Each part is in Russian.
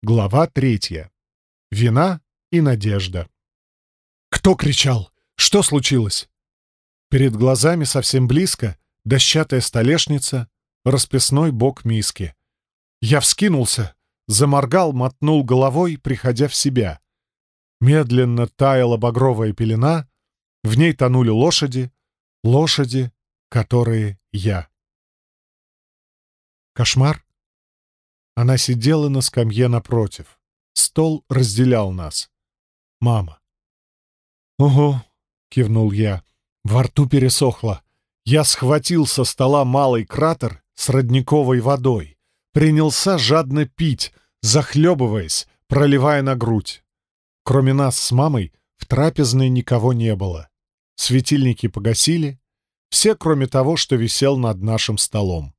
Глава третья. Вина и надежда. Кто кричал? Что случилось? Перед глазами совсем близко дощатая столешница, расписной бок миски. Я вскинулся, заморгал, мотнул головой, приходя в себя. Медленно таяла багровая пелена, в ней тонули лошади, лошади, которые я. Кошмар? Она сидела на скамье напротив. Стол разделял нас. Мама. «Угу», — кивнул я. Во рту пересохло. Я схватил со стола малый кратер с родниковой водой. Принялся жадно пить, захлебываясь, проливая на грудь. Кроме нас с мамой в трапезной никого не было. Светильники погасили. Все, кроме того, что висел над нашим столом.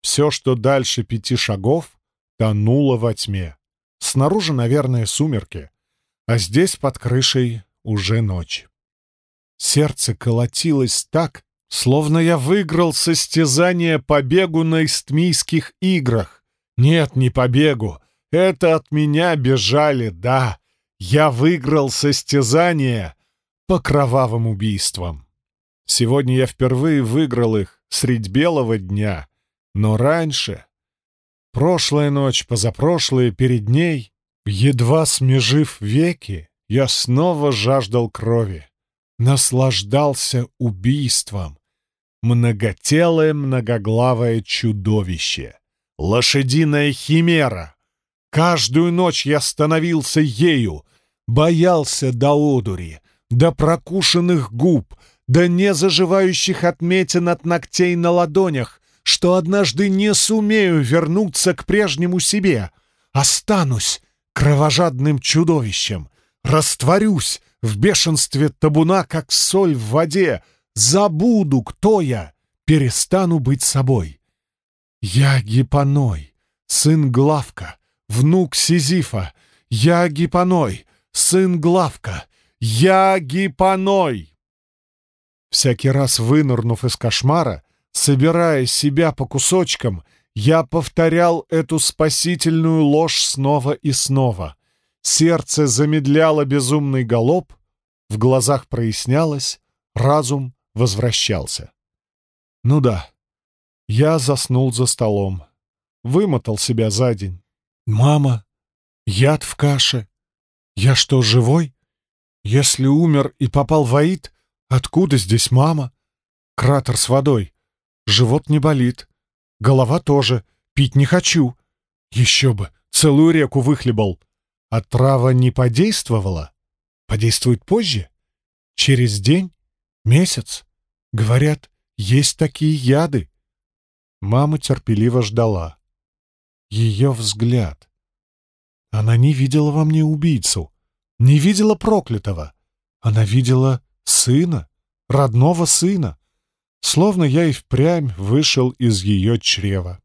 Все, что дальше пяти шагов, тонуло во тьме. Снаружи, наверное, сумерки, а здесь под крышей уже ночь. Сердце колотилось так, словно я выиграл состязание по бегу на истмийских играх. Нет, не по бегу. Это от меня бежали, да. Я выиграл состязание по кровавым убийствам. Сегодня я впервые выиграл их средь белого дня, но раньше Прошлая ночь, позапрошлая, перед ней, едва смежив веки, я снова жаждал крови, наслаждался убийством. Многотелое многоглавое чудовище, лошадиная химера. Каждую ночь я становился ею, боялся до одури, до прокушенных губ, до незаживающих отметин от ногтей на ладонях, что однажды не сумею вернуться к прежнему себе, останусь кровожадным чудовищем, растворюсь в бешенстве табуна, как соль в воде, забуду, кто я, перестану быть собой. Я Гипоной, сын Главка, внук Сизифа, я Гипоной, сын Главка, я Гипоной. Всякий раз вынырнув из кошмара, Собирая себя по кусочкам, я повторял эту спасительную ложь снова и снова. Сердце замедляло безумный галоп, в глазах прояснялось, разум возвращался. Ну да, я заснул за столом, вымотал себя за день. Мама, яд в каше. Я что, живой? Если умер и попал в Аид, откуда здесь мама? Кратер с водой. Живот не болит. Голова тоже. Пить не хочу. Еще бы, целую реку выхлебал. А трава не подействовала? Подействует позже? Через день? Месяц? Говорят, есть такие яды. Мама терпеливо ждала. Ее взгляд. Она не видела во мне убийцу, не видела проклятого. Она видела сына, родного сына. Словно я и впрямь вышел из ее чрева.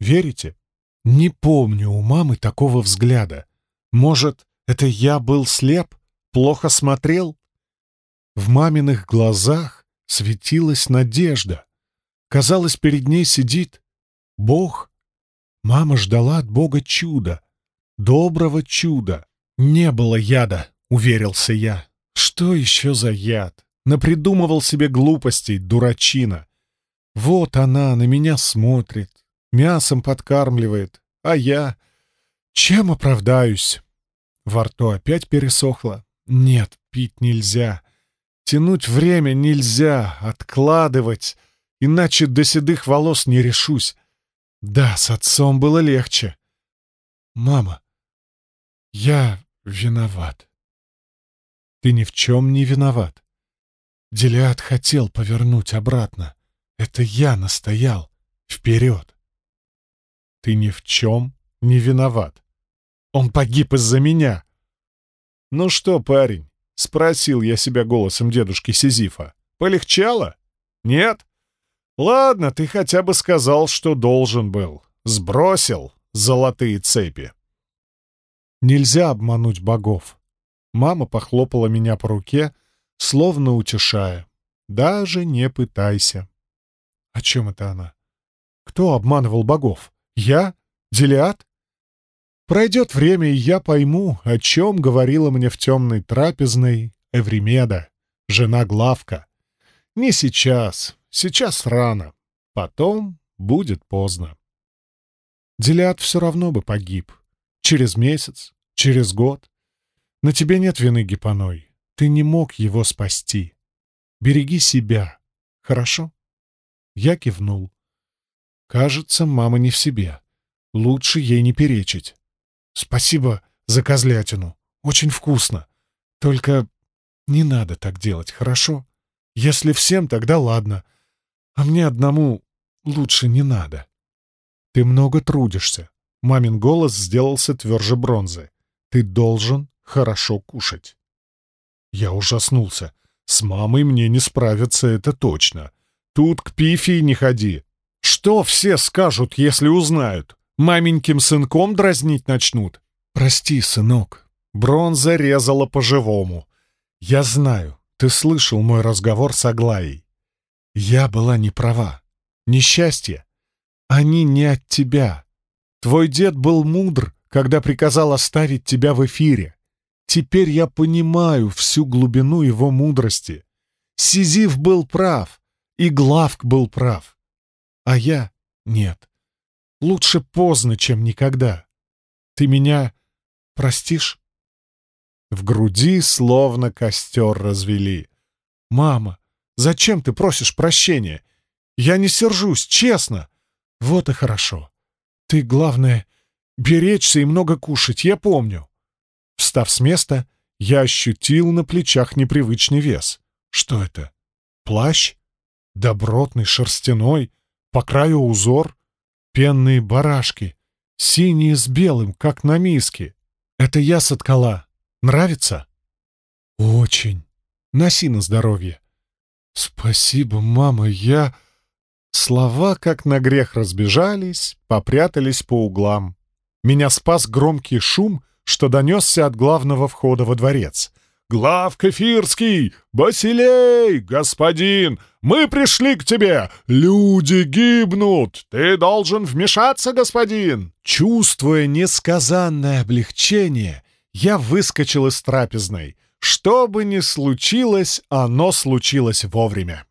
Верите? Не помню у мамы такого взгляда. Может, это я был слеп, плохо смотрел? В маминых глазах светилась надежда. Казалось, перед ней сидит Бог. Мама ждала от Бога чуда, доброго чуда. Не было яда, уверился я. Что еще за яд? Напридумывал себе глупостей, дурачина. Вот она на меня смотрит, мясом подкармливает, а я... Чем оправдаюсь? Во рту опять пересохло. Нет, пить нельзя. Тянуть время нельзя, откладывать, иначе до седых волос не решусь. Да, с отцом было легче. Мама, я виноват. Ты ни в чем не виноват. Делиад хотел повернуть обратно. Это я настоял. Вперед! Ты ни в чем не виноват. Он погиб из-за меня. Ну что, парень, спросил я себя голосом дедушки Сизифа. Полегчало? Нет? Ладно, ты хотя бы сказал, что должен был. Сбросил золотые цепи. Нельзя обмануть богов. Мама похлопала меня по руке, словно утешая. «Даже не пытайся». О чем это она? Кто обманывал богов? Я? Делиад? Пройдет время, и я пойму, о чем говорила мне в темной трапезной Эвремеда, жена Главка. Не сейчас, сейчас рано, потом будет поздно. Делят все равно бы погиб. Через месяц, через год. На тебе нет вины, Гипоной. Ты не мог его спасти. Береги себя, хорошо? Я кивнул. Кажется, мама не в себе. Лучше ей не перечить. Спасибо за козлятину. Очень вкусно. Только не надо так делать, хорошо? Если всем, тогда ладно. А мне одному лучше не надо. Ты много трудишься. Мамин голос сделался тверже бронзы. Ты должен хорошо кушать. Я ужаснулся. С мамой мне не справиться, это точно. Тут к пифии не ходи. Что все скажут, если узнают? Маменьким сынком дразнить начнут? Прости, сынок. Бронза резала по-живому. Я знаю, ты слышал мой разговор с Аглаей. Я была не права. Несчастье. Они не от тебя. Твой дед был мудр, когда приказал оставить тебя в эфире. Теперь я понимаю всю глубину его мудрости. Сизиф был прав, и Главк был прав. А я — нет. Лучше поздно, чем никогда. Ты меня простишь? В груди словно костер развели. «Мама, зачем ты просишь прощения? Я не сержусь, честно. Вот и хорошо. Ты, главное, беречься и много кушать, я помню». Встав с места, я ощутил на плечах непривычный вес. Что это? Плащ? Добротный, шерстяной, по краю узор, пенные барашки, синие с белым, как на миске. Это я соткала. Нравится? Очень. Носи на здоровье. Спасибо, мама, я... Слова, как на грех, разбежались, попрятались по углам. Меня спас громкий шум, что донесся от главного входа во дворец. «Глав Кефирский! Басилей! Господин! Мы пришли к тебе! Люди гибнут! Ты должен вмешаться, господин!» Чувствуя несказанное облегчение, я выскочил из трапезной. Что бы ни случилось, оно случилось вовремя.